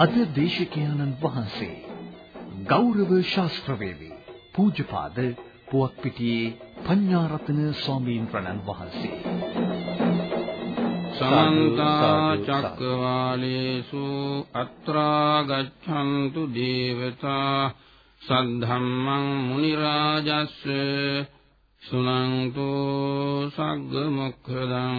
අද දේශකයන්න් වහන්සේ ගෞරව ශාස්ත්‍රවේදී පූජ්‍යපාද පුවක්පිටියේ පඤ්ඤාරතන ස්වාමීන් වහන්සේ. සමන්ත චක්කවාලේසු අත්‍රා ගච්ඡන්තු දේවතා සද්ධම්මං මුනි රාජස්ස සුනන්තු සග්ග මොක්ඛදං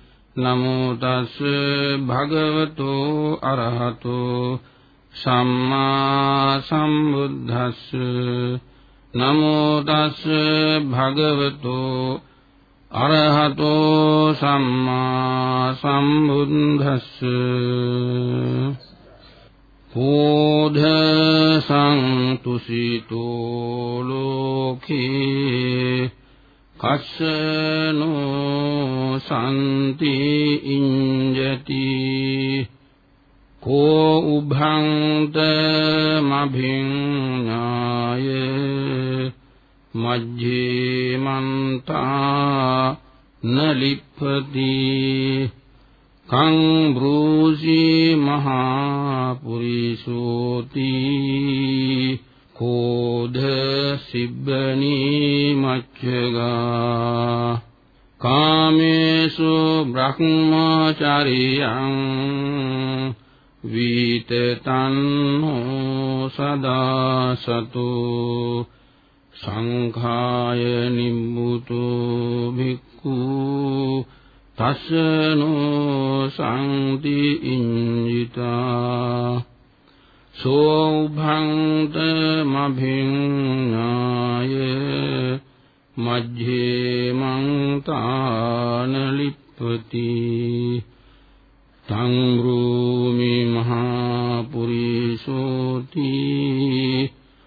නමෝ තස් භගවතු අරහතෝ සම්මා සම්බුද්දස්ස. නමෝ තස් භගවතු අරහතෝ සම්මා සම්බුද්දස්ස. පෝධ සංතුසිතෝ ලෝකේ කස්සනෝ සම්ති ඉඤ්ජති කෝ උභංත මභිඤ්ඤාය මජ්ජේ මන්තා නලිප්පති කං බ්‍රූසි මහා පුරිසෝති කෝධ සිබ්බනී මච්ඡගා කාමේසු බ්‍රහ්මචාරියං වීතතන්නෝ සදාසතු සංඛාය නිම්බුතු භික්ඛු තස්සනෝ සංති ඉඤ්ඤිතා සෝභංත මභිඤ්ඤාය මජ්ජේ මං ලිප්පති තං රූමි මහා පුරිසෝති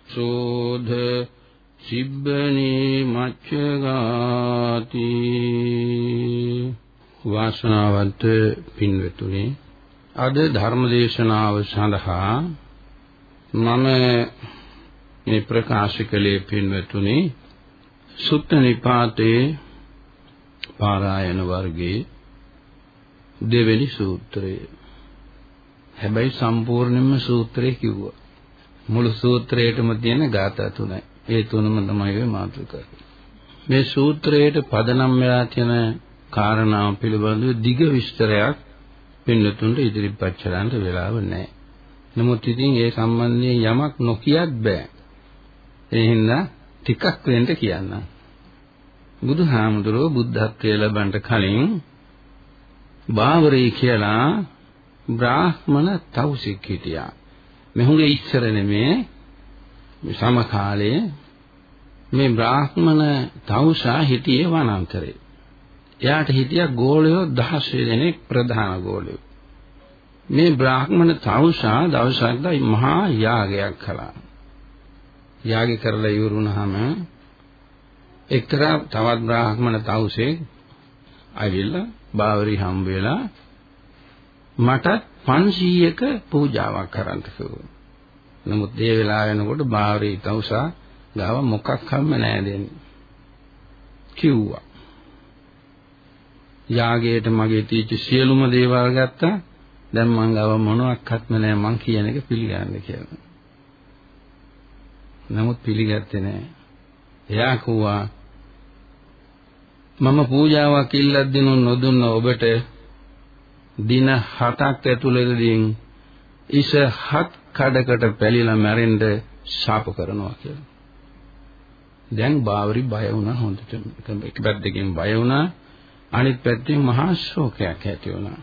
සෝධ සිබ්බනි මච්චගාති වාසනාවන්ත පින්වතුනි අද ධර්ම දේශනාව සඳහා මම මේ ප්‍රකාශ කළේ පින්වතුනි සුත්ත නිපාතේ පාරායන වර්ගයේ දෙවෙනි සූත්‍රය. හැබැයි සම්පූර්ණයෙන්ම සූත්‍රය කිව්වා. මුළු සූත්‍රයේටම තියෙන ગાථා තුනයි. ඒ තුනම තමයි මේ මාතෘකාව. මේ සූත්‍රයේට පදනම් වෙලා තියෙන කාරණාව පිළිබඳව දිග විස්තරයක් පින්නතුන්ට ඉදිරිපත් කරන්න වෙලාව නැහැ. නමුත් ඉතින් ඒ සම්බන්ධයෙන් යමක් නොකියත් බෑ. ඒ හින්දා ටිකක් වෙන්න කියන්න. බුදුහාමුදුරුවෝ බුද්ධත්වයේ ලබන්න කලින් බාවරේ කියලා බ්‍රාහ්මණ තවුසෙක් හිටියා. මෙහුගේ ඉස්සර නෙමේ සම කාලයේ මේ බ්‍රාහ්මණ තවුසා හිටියේ වනාන්තරේ. එයාට හිටියා ගෝලයෝ 16 දෙනෙක් ප්‍රධාන ගෝලයෝ. මේ බ්‍රාහ්මණ තවුසා දවසක් මහා යාගයක් කළා. යාගය කරලා ඉවරුනහම එක්තරා තවත් බ්‍රාහ්මණ තවුසේ ඇවිල්ලා බාවරි හම් වෙලා මට 500ක පූජාවක් කරන්න කිව්වා. නමුත් ඒ වෙලාව වෙනකොට බාවරි තවුසා ගාව මොකක් හම්ම නැහැ දෙන්නේ. කිව්වා. යාගයට මගේ තීච්ච සියලුම දේවල් ගත්තා. දැන් මං ගාව මොනවත්ක්ත්ම නැහැ මං කියන එක පිළිගන්න කියලා. නමුත් පිළිගත්තේ නැහැ. එයා කිව්වා මම පූජාවක් ඉල්ලක් දෙනු නොදුන්න ඔබට දින 7ක් ඇතුළතදී ඉස හත් කඩකට පැලිලා මැරෙන්න ශාප කරනවා කියලා. දැන් බාවරි බය වුණා හොඳට. එක පැත්තකින් බය වුණා අනිත් පැත්තෙන් මහා ශෝකයක් ඇති වුණා.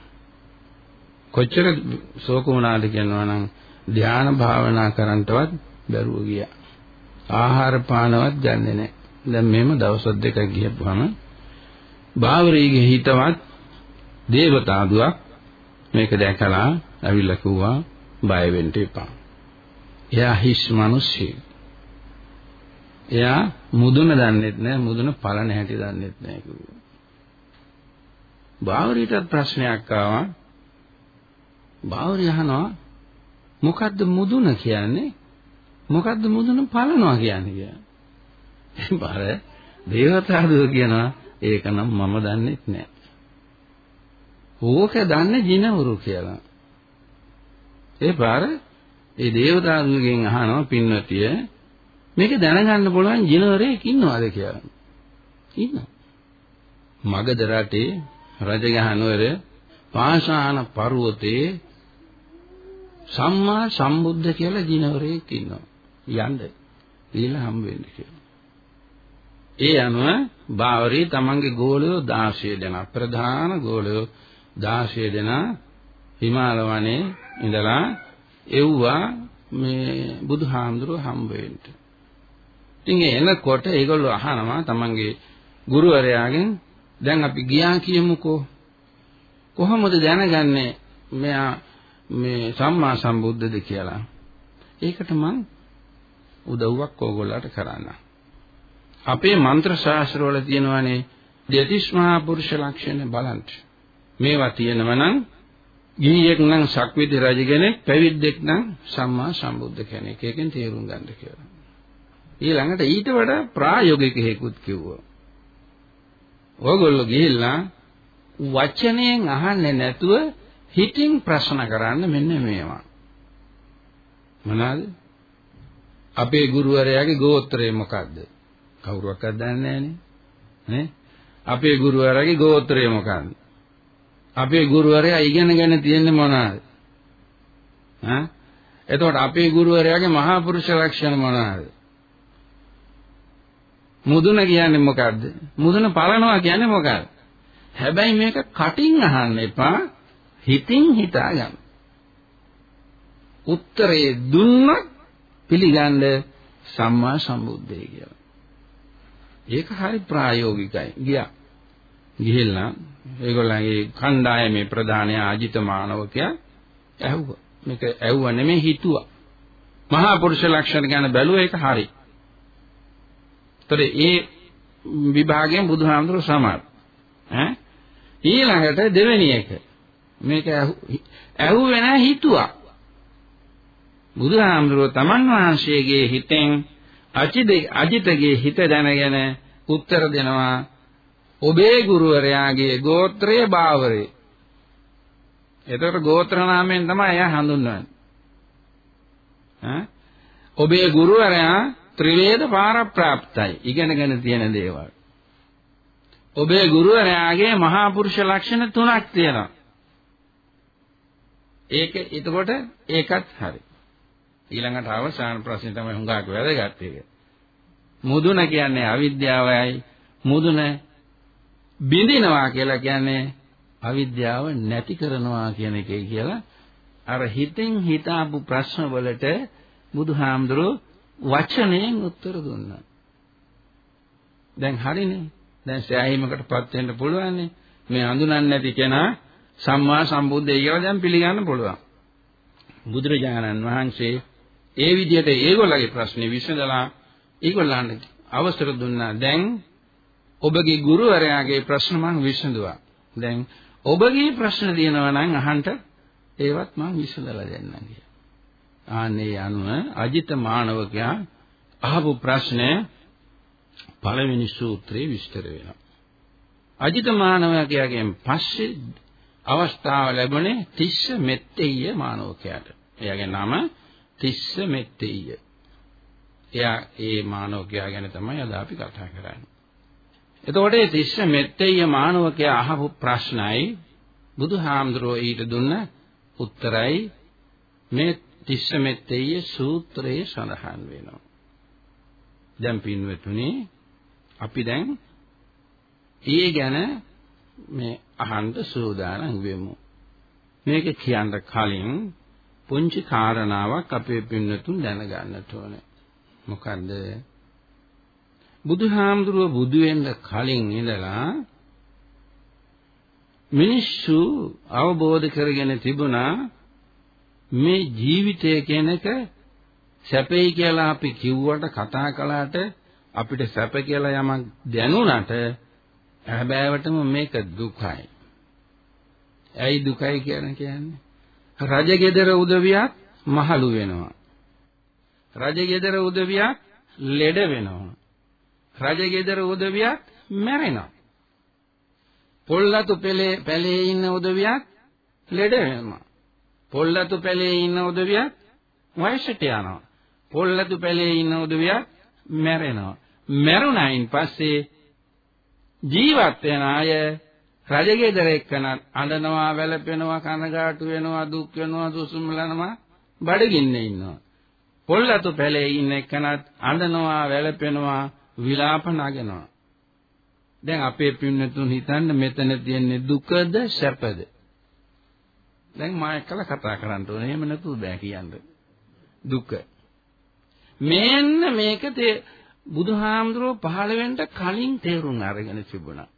කොච්චර ශෝක වුණාද කියනවා නම් ධානා භාවනා කරන්නටවත් බැරුව ගියා. ආහාර පානවත් ගන්නෙ නැහැ. දැන් මෙහෙම දවස් දෙකක් ගියපුවම බාවරීගේ හිතවත් දේවතාදුවක් මේක දැකලා ඇවිල්ලා කිව්වා බය වෙන්න එපා. එයා හිස් මිනිස්සෙක්. එයා මුදුන දන්නෙත් නෑ මුදුන පලන හැටි දන්නෙත් නෑ කිව්වා. බාවරීටත් ප්‍රශ්නයක් ආවා. බාවරිය අහනවා මොකද්ද මුදුන කියන්නේ? මොකද්ද මුදුන පලනවා කියන්නේ කියලා. බාර දේවතාවෝ කියනවා ඒක නම් මම දන්නෙත් නෑ. ඕක දන්නේ ජිනවරු කියලා. ඒ පාර ඒ දේවතාවුගෙන් අහනවා පින්වතිය මේක දැනගන්න පුළුවන් ජිනවරයෙක් ඉන්නවද කියලා. ඉන්නවා. මගධ රටේ රජගහ නුවර පාෂාණ පර්වතයේ සම්මා සම්බුද්ධ කියලා ජිනවරයෙක් ඉන්නවා. යන්න. ඊළඟ හම් වෙන්න කියලා. ඒ අනුව බාවරී තමන්ගේ ගෝලයෝ 16 දෙනා ප්‍රධාන ගෝලයෝ 16 දෙනා හිමාල වනයේ ඉඳලා එව්වා මේ බුදුහාමුදුරුව හම්බ වෙන්න. ඉතින් එනකොට ඒගොල්ලෝ අහනවා තමන්ගේ ගුරුවරයාගෙන් දැන් අපි ගියා කියමුකෝ කොහොමද දැනගන්නේ මෙයා මේ සම්මා සම්බුද්ධද කියලා. ඒකට මං උදව්වක් ඕගොල්ලන්ට කරන්න. අපේ මන්ත්‍ර ශාස්ත්‍රවල තියෙනවානේ දෙතිස් මහා පුරුෂ ලක්ෂණ බලන්න. මේවා තියෙනවා නම් ගිහියෙක් නම් සක්විති රජ කෙනෙක්, පැවිද්දෙක් නම් සම්මා සම්බුද්ධ කෙනෙක්. ඒකෙන් තේරුම් ගන්න කියලා. ඊළඟට ඊට වඩා ප්‍රායෝගික හේකුත් කිව්වා. ඕගොල්ලෝ ගිහිල්ලා වචනයෙන් අහන්නේ නැතුව හිතින් ප්‍රශ්න කරන්න මෙන්න මේවා. මොනවාද? අපේ ගුරුවරයාගේ ගෝත්‍රය මොකද්ද? කවුරුවක්වත් දන්නේ නැහනේ. නේ? අපේ ගුරුවරයාගේ ගෝත්‍රය මොකක්ද? අපේ ගුරුවරයා ඉගෙනගෙන තියෙන්නේ මොනවාද? ඈ? එතකොට අපේ ගුරුවරයාගේ මහා පුරුෂ ලක්ෂණ මොනවාද? මුදුන කියන්නේ මොකද්ද? මුදුන පලනවා කියන්නේ මොකක්ද? හැබැයි මේක කටින් අහන්න එපා හිතින් හිතා ගන්න. උත්තරේ දුන්නත් පිළිගන්න සම්මා සම්බුද්ධය කියලා. ඒක හරි ප්‍රායෝගිකයි. ගියා. ගිහිල්ලා ඒගොල්ලන්ගේ කණ්ඩායමේ ප්‍රධානයා අජිත මානවකයා ඇහුවා. මේක ඇහුවා නෙමෙයි හිතුවා. මහා පුරුෂ ලක්ෂණ ගැන බැලුවා ඒක හරි. ඒතර ඒ විභාගයෙන් බුදුහාමුදුරුවෝ සමත්. ඈ ඊළඟට දෙවෙනි එක. මේක ඇහුවේ නැහැ හිතුවා. බුදුහාමුදුරුවෝ තමන් වහන්සේගේ හිතෙන් අජිතගේ හිත දැනගෙන උත්තර දෙනවා ඔබේ ගුරුවරයාගේ ගෝත්‍රයේ බාවරේ. එතකොට ගෝත්‍ර නාමයෙන් තමයි එයා හඳුන්වන්නේ. ඈ ඔබේ ගුරුවරයා ත්‍රිවේද පාරප්‍රාප්තයි. ඉගෙනගෙන තියෙන දේවල්. ඔබේ ගුරුවරයාගේ මහා පුරුෂ ලක්ෂණ තුනක් තියෙනවා. ඒක එතකොට ඒකත් හරි. ඊළඟට අවසාන ප්‍රශ්නේ තමයි හුඟක් වැදගත් එක. මුදුන කියන්නේ අවිද්‍යාවයි මුදුන බිඳිනවා කියලා කියන්නේ අවිද්‍යාව නැති කරනවා කියන එකයි කියලා අර හිතෙන් හිතාපු ප්‍රශ්න වලට බුදුහාමුදුරුවෝ වචනයෙන් උත්තර දුන්නා. දැන් හරිනේ. දැන් සෑහීමකටපත් වෙන්න පුළුවන්නේ. මේ හඳුනන්නේ නැති කෙනා සම්මා සම්බුද්ධය කියලා දැන් පිළිගන්න පුළුවන්. බුදුරජාණන් වහන්සේ ඒ විදිහට ඒගොල්ලගේ ප්‍රශ්නේ විසඳලා ඒගොල්ලන්ට අවසර දුන්නා. දැන් ඔබගේ ගුරුවරයාගේ ප්‍රශ්න මම විසඳුවා. දැන් ඔබගේ ප්‍රශ්න තියෙනවා නම් අහන්න ඒවත් මම විසඳලා දෙන්නම් කියලා. ආන්නේ අනුව අජිත මානවකයා අහපු ප්‍රශ්නය පළවෙනි සූත්‍රයේ විස්තර වෙනවා. අජිත මානවකයාගෙන් පස්සේ අවස්ථාව ලැබුණේ තිස්ස මෙත්තෙය්‍ය මානවකයාට. එයාගේ නම තිස්ස මෙත්තෙය්‍ය. එයා ඒ මානවකයා ගැන තමයි අද අපි කතා කරන්නේ. එතකොට මේ තිස්ස මෙත්තෙය්‍ය මානවකයා අහපු ප්‍රශ්නයි බුදුහාමුදුරුවෝ ඊට දුන්න උත්තරයි මේ තිස්සමෙත්තේය සූත්‍රයේ සඳහන් වෙනවා. දැන් පින්වතුනි අපි දැන් ඒ ගැන මේ අහන්න සූදානම් වෙමු. මේක කියන්න කලින් පුංචි කාරණාවක් අපේ පින්වතුන් දැනගන්නට ඕනේ. මොකන්ද? බුදුහාමුදුරුව බුදු වෙන්න කලින් ඉඳලා මිනිස්සු අවබෝධ කරගෙන තිබුණා මේ ජීවිතය කියන එක සැපේ කියලා අපි කිව්වට කතා කළාට අපිට සැප කියලා යමක් දැනුණාට හැබෑවටම මේක දුකයි. ඇයි දුකයි කියන කියන්නේ? රජගෙදර උදවියක් මහලු වෙනවා. රජගෙදර උදවියක් ලෙඩ වෙනවා. රජගෙදර උදවියක් මැරෙනවා. පොල්ලතු පෙළේ පැලේ ඉන්න උදවියක් ලෙඩ වෙනවා. පොල්ලතු පැලේ ඉන්න උදවියක් වයසට යනවා. පොල්ලතු පැලේ ඉන්න උදවියක් මැරෙනවා. මැරුණයින් පස්සේ ජීවත් වෙන අය රජගෙදර එක්කනත් අඬනවා වැළපෙනවා කනගාටු වෙනවා දුක් වෙනවා දුසුම්ලනවා බඩගින්නේ ඉන්නවා. පොල්ලතු පැලේ ඉන්න එක්කනත් අඬනවා වැළපෙනවා විලාප නගනවා. දැන් අපේ පින්නතුන් හිතන්න මෙතන තියෙන්නේ දුකද සැපද? දැන් මා එක්කලා කතා කරන්න ඕනේ. එහෙම නැතුව බෑ කියන්න. දුක. මෙන්න මේක තේ බුදුහාමුදුරුවෝ පහළ වෙන්න කලින් තේරුම් අරගෙන තිබුණා.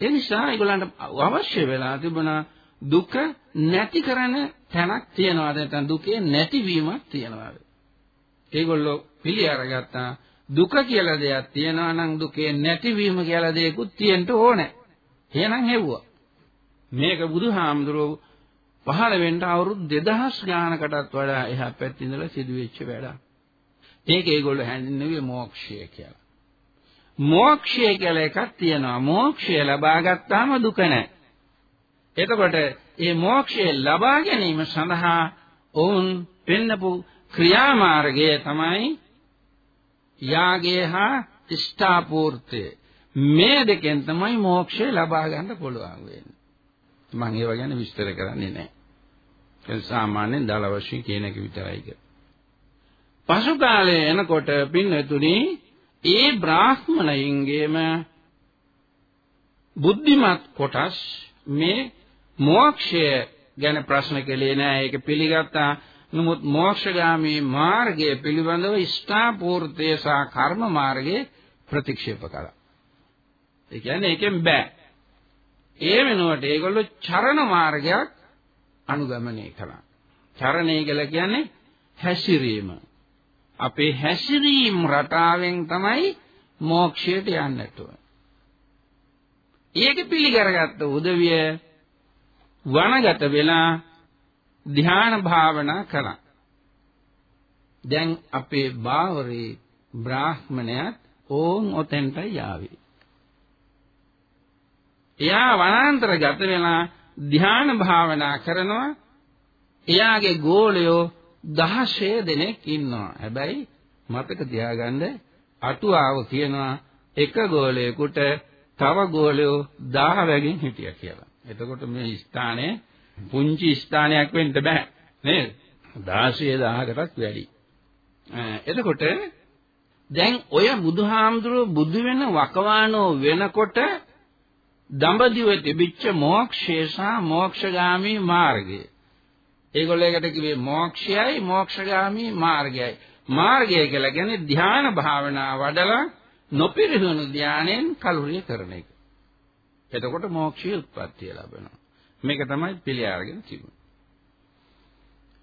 ඒ නිසා ඒගොල්ලන්ට අවශ්‍ය වෙලා තිබුණා දුක නැති කරන තැනක් තියනවාද නැත්නම් දුකේ නැතිවීමක් තියනවාද? ඒගොල්ලෝ පිළි අරගත්තා දුක කියලා දෙයක් තියනවා නම් දුකේ නැතිවීම කියලා දෙයක්ත් තියෙන්න ඕනේ. එහෙනම් හෙව්වා. මේක බුදුහාමුදුරුවෝ පහළ වෙන්න අවුරුදු 2000 ගානකටත් වඩා එහා පැත්තේ ඉඳලා සිදුවෙච්ච වැඩක්. ඒක ඒගොල්ලෝ හැඳින්වුවේ මෝක්ෂය කියලා. මෝක්ෂය කියලා එකක් තියෙනවා. මෝක්ෂය ලබා ගත්තාම දුක නැහැ. එතකොට මේ මෝක්ෂය ලබා ගැනීම සඳහා ඔවුන් පෙන්නපු ක්‍රියාමාර්ගය තමයි යාගය හා ඉෂ්ඨාපූර්තය. මේ දෙකෙන් තමයි මෝක්ෂය ලබා ගන්න පුළුවන් වෙන්නේ. මම ඒව ගැන විස්තර කරන්නේ නැහැ. ඒ සාමාන්‍යයෙන් දල වශයෙන් කියන එක විතරයි කියලා. පසු කාලේ එනකොට පින්නතුනි ඒ බ්‍රාහ්මණයින්ගේම බුද්ධිමත් කොටස් මේ මෝක්ෂය ගැන ප්‍රශ්න කළේ නෑ ඒක පිළිගත්තා නමුත් මොක්ෂගාමී මාර්ගය පිළිබඳව ඉෂ්ඨාපූර්තය සහ කර්ම මාර්ගය ප්‍රතික්ෂේප කළා. ඒ කියන්නේ ඒකෙන් බෑ. ඒ වෙනුවට ඒගොල්ලෝ චරණ මාර්ගයක් අනුගමනය කළා. චරණය කියලා කියන්නේ හැසිරීම. අපේ හැසිරීම රටාවෙන් තමයි මෝක්ෂයට යන්නට ඕන. ඒක පිළිගරගත්ත උදවිය වනගත වෙලා ධ්‍යාන භාවනා කළා. දැන් අපේ බාවරේ බ්‍රාහ්මණයත් ඕන් ඔතෙන්ටයි යාවි. එයා වනාන්තරගත වෙලා ධ්‍යාන භාවනා කරනවා. එයාගේ ගෝලයෝ 16 දෙනෙක් ඉන්නවා. හැබැයි මතක තියාගන්න අටුවාව කියනවා එක ගෝලයකට තව ගෝලයෝ 10 වැගින් හිටියා කියලා. එතකොට මේ ස්ථානයේ පුංචි ස්ථානයක් වෙන්න බෑ නේද 16000කටත් වැඩි එතකොට දැන් ඔය බුදුහාමුදුරුව බුදු වෙන වකවානෝ වෙනකොට දඹදිව තිබිච්ච මෝක්ෂය සහ මෝක්ෂගාමී මාර්ගය ඒගොල්ලෝ එකට කිව්වේ මෝක්ෂයයි මෝක්ෂගාමී මාර්ගයයි මාර්ගය කියලා කියන්නේ ධ්‍යාන භාවනා වඩලා නොපිරිහුණු ධානයෙන් කලුරිය කරන එක. එතකොට මෝක්ෂය උත්පත්තිය ලැබෙනවා. මේක තමයි පිළි අරගෙන තිබුණේ.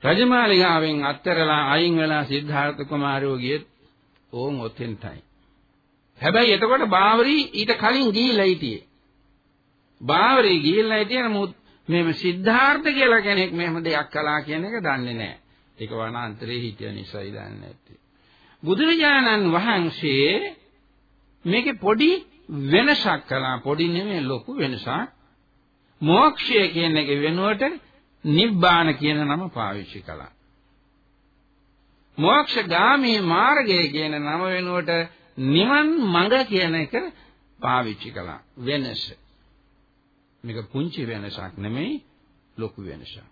රජමාලිගාවෙන් අත්තරලා අයින් වෙලා සිද්ධාර්ථ කුමාරයෝ ගියෙත් ඕන් ඔතෙන්ටයි. හැබැයි එතකොට බාවරි ඊට කලින් ගිහිල්ලා හිටියේ. බාවරි ගිහිල්ලා හිටියේ නමුත් මෙහෙම සිද්ධාර්ථ කියලා කෙනෙක් මෙහෙම දෙයක් කළා කියන එක දන්නේ නැහැ. ඒක වනාන්තරේ හිටිය නිසායි දන්නේ නැත්තේ. බුදුරජාණන් වහන්සේ මේකේ පොඩි වෙනසක් කළා. පොඩි නෙමෙයි ලොකු වෙනසක්. මෝක්ෂය කියන එක වෙනුවට නිබ්බාන කියන නම පාවිච්චි කළා. මෝක්ෂගාමී මාර්ගය කියන නම වෙනුවට නිවන් මඟ කියන එක පාවිච්චි කළා. වෙනස. මේක පුංචි වෙනසක් නෙමෙයි ලොකු වෙනසක්.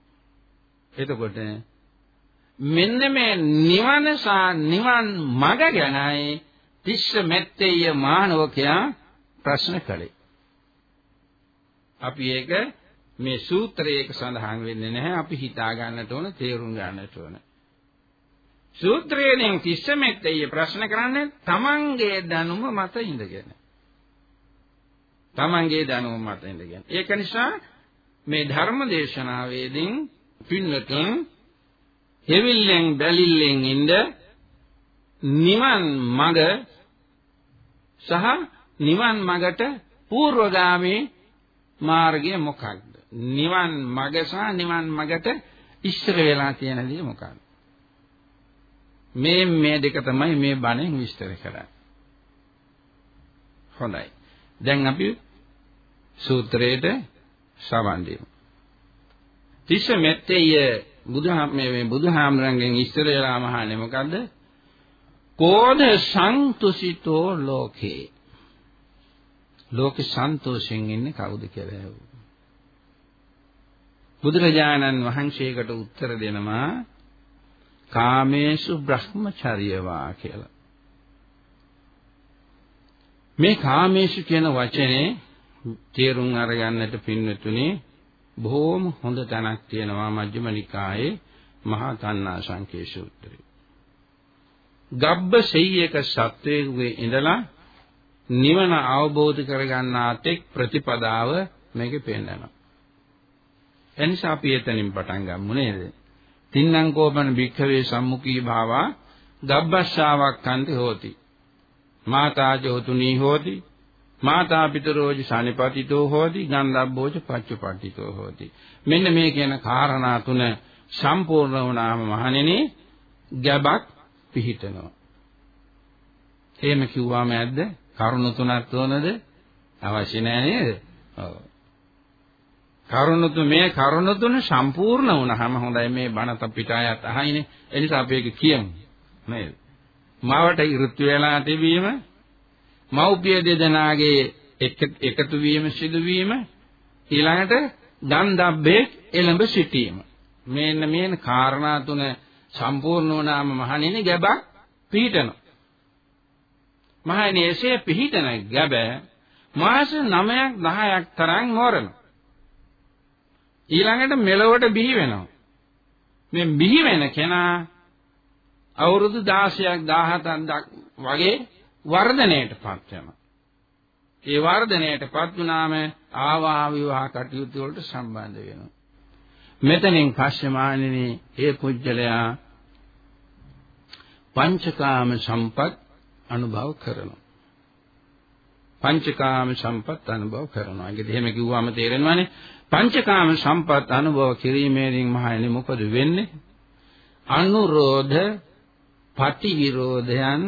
එතකොට මෙන්න මේ නිවන සහ නිවන් මඟ ගැනයි තිස්ස මෙත්තේය මානවකයා ප්‍රශ්න කළේ. අපි ඒක මේ සූත්‍රයක සඳහන් වෙන්නේ නැහැ. අපි හිතා ගන්නට ඕන, තේරුම් ගන්නට ඕන. සූත්‍රයෙන් කිස්සමෙක්තේ ප්‍රශ්න කරන්නේ තමන්ගේ දැනුම මත ඉඳගෙන. තමන්ගේ දැනුම මත ඉඳගෙන. ඒක නිසා මේ ධර්ම දේශනාවේදී පින්නතුන් එවිල්ලෙන් බැලිල්ලෙන් ඉඳ නිවන් මඟ සහ නිවන් මඟට పూర్වගාමී මාර්ගය මොකක්ද? නිවන් මඟ සහ නිවන් මඟට ඉස්සර වෙලා තියෙන දේ මොකක්ද? මේ මේ දෙක තමයි මේ බණෙන් විස්තර කරන්නේ. හොඳයි. දැන් අපි සූත්‍රයට සවන් දෙමු. තිස්ස මෙත්තේය බුදුහාම මේ බුදුහාමරංගෙන් ඉස්සර වෙලා මහන්නේ මොකද්ද? කෝධ සන්තුසිතෝ ලෝකේ. ලෝකේ සන්තෝෂෙන් ඉන්නේ කවුද කියලා ඇහුවා. බුදුරජාණන් වහන්සේකට උත්තර දෙනවා කාමේසු බ්‍රහ්මචර්යවා කියලා. මේ කාමේසු කියන වචනේ තේරුම් අරගන්නට පින්වතුනි බොහෝම හොඳ තැනක් තියෙනවා මජ්ක්‍ධිම නිකායේ මහා කන්නා සංකේ සූත්‍රය. ගබ්බ සෙය්‍යක සත්වයේ ඉඳලා නිවන අවබෝධ කරගන්නා තෙක් ප්‍රතිපදාව මේකේ පෙන්නනවා. එනිසා අපි එතනින් පටන් ගමු නේද? තින්නම් කෝපන භික්ඛවේ සම්මුඛී භාවා ගබ්බස්සාවක් කන්ති හෝති. මාතාජ හොතුනී හෝති. මාතා පිතරෝජි සනිපතිතෝ හෝති ගන්ධබ්බෝච පච්චපට්ඨිතෝ හෝති. මෙන්න මේ කියන කාරණා තුන සම්පූර්ණ වුණාම මහණෙනි ගැබක් පිහිටනවා. එහෙම කිව්වම ඇද්ද? කරුණු තුනක් තෝනද? අවශ්‍ය නැහැ නේද? ඔව්. කරුණු තුන මේ කරුණු තුන සම්පූර්ණ වුණාම හොඳයි මේ බණ අපිට ආයත් අහයිනේ. ඒ නිසා අපි ඒක කියමු. නේද? මවට ඍතු වෙලා තිබීම මව්පිය දෙදෙනාගේ එකතු වීම සිදුවීම ඊළඟට දන්දබ්බේ එළඹ සිටීම. මේන්න මේන කාරණා තුන සම්පූර්ණ වුණාම මහණෙනි ගැබක් පිහිටනවා. මහණෙනි එසේ පිහිටන ගැබ මාස 9ක් 10ක් තරම් මෝරනවා. ඊළඟට මෙලොවට බිහි වෙනවා. මේ බිහි වෙන කෙනා අවුරුදු 16ක් 17ක් වගේ වර්ධනයටපත් වෙනවා. ඒ වර්ධනයටපත් වුණාම ආවාහ විවාහ කටයුතු වලට සම්බන්ධ වෙනවා. මෙතනින් පස්සේ මානිනේ ඒ පුජ්‍යලයා පංචකාම සම්පත් අනුභව කරනවා. පංචකාම සම්පත් අනුභව කරනවා. ඒකද එහෙම කිව්වම තේරෙනවානේ පංචකාම සම්පත් අනුභව කිරීමේදී මහණෙනි මොකද වෙන්නේ? අනුරෝධ පටිවිරෝධයන්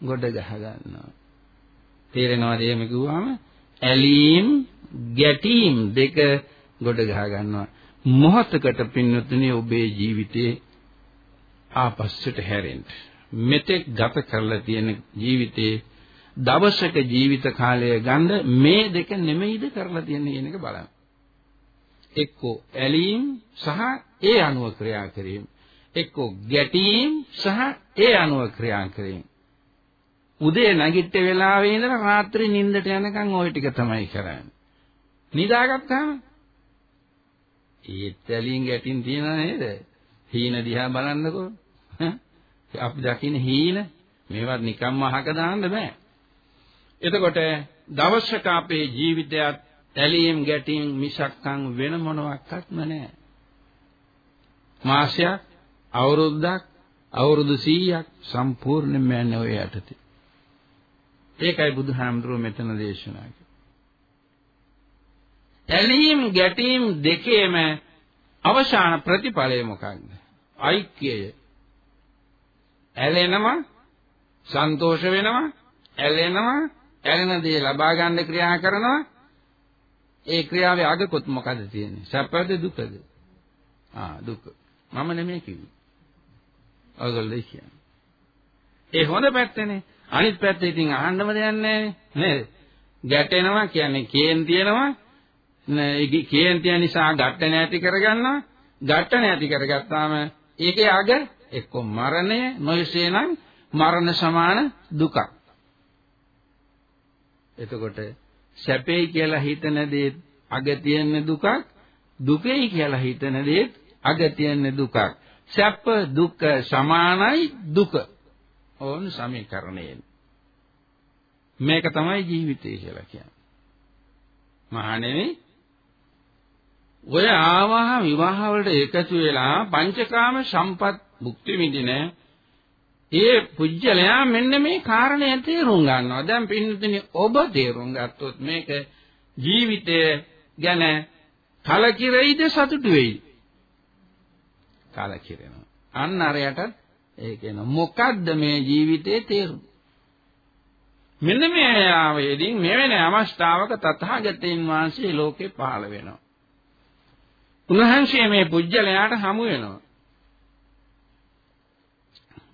ගොඩ ගහ ගන්නවා. තේරෙනවද එහෙම කිව්වම? ඇලීම් ගැටීම් දෙක ගොඩ ගහ ගන්නවා. මොහතකට පින්නතුනේ ඔබේ ජීවිතේ ආපස්සට හැරෙන්න. මෙතෙක් ගත කරලා තියෙන ජීවිතේ දවසක ජීවිත කාලය ගන්න මේ දෙක නෙමෙයිද කරලා තියෙන්නේ කියන එක බලන්න. එක්කෝ ඇලීම් සහ ඒ අනුව ක්‍රියා කිරීම. එක්කෝ ගැටීම් සහ ඒ අනුව ක්‍රියා කිරීම. උදේ නැගිට වෙලාවේ ඉඳලා රාත්‍රී නිින්දට යනකම් ওই ටික තමයි කරන්නේ. නිදාගත්තාම ඒත් ඇලීම් ගැටින් තියන නේද? හීන දිහා බලන්නකෝ. අපි දකින්න හීන මේවත් නිකම්ම අහක දාන්න බෑ. එතකොට දවසක අපේ ජීවිතයත් ඇලීම් ගැටීම් මිසක්කම් වෙන මොනවත්ක්ම නැහැ. මාසයක් අවුරුද්දක් අවුරුදු 100ක් සම්පූර්ණයෙන්ම යන්නේ ඔය යටතේ. ඒකයි බුදුහාමුදුරුවෝ මෙතන දේශනා කළේ. ඇලීම් ගැටීම් දෙකේම අවසාන ප්‍රතිඵලය මොකක්ද? ඓක්‍යය. ඇලෙනවා, සන්තෝෂ වෙනවා, ඇලෙනවා, ඇලෙන දේ ලබා ගන්න ක්‍රියා කරනවා, ඒ ක්‍රියාවේ අගකොත් මොකද තියෙන්නේ? සැපද දුකද? ආ දුක. මම නෙමෙයි කිව්වේ. ඔයගොල්ලෝ කියන්නේ. ඒ හොඳ පැත්තනේ. අනිත් පැත්තේ ඉතින් අහන්නම දෙයක් නැහැ නේද? ගැටෙනවා කියන්නේ කේන් තියෙනවා. කේන් තියෙන නිසා ගැට්ට නැති කරගන්නවා. ගැට්ට නැති කරගත්තාම ඒකේ අග එක්ක මරණය නොයසේනම් මරණ සමාන දුකක්. එතකොට සැපේ කියලා හිතන දේ අග තියෙන දුකක් දුකයි කියලා හිතන දේ අග තියෙන දුකක් සැප දුක සමානයි දුක ඕන සමීකරණයෙන් මේක තමයි ජීවිතය කියලා කියන්නේ මහණෙනි ඔය ආවාහ විවාහ වලට එකතු වෙලා පංචකාම සම්පත් භුක්ති විඳින ඒ පුජ්‍යලයා මෙන්න මේ කාරණය තේරුම් ගන්නවා. දැන් පින්නතුනි ඔබ තේරුම් ගත්තොත් මේක ජීවිතය ගැන කලකිරෙයිද සතුටු වෙයිද? කලකිරෙනවා. අන්න අරයට ඒ කියන මොකද්ද මේ ජීවිතයේ තේරුම? මෙන්න මේ ආවේදී මෙවැනි අවස්ථාවක තථාගතයන් වහන්සේ ලෝකේ පහළ වෙනවා. උන්වහන්සේ මේ පුජ්‍යලයාට හමු වෙනවා.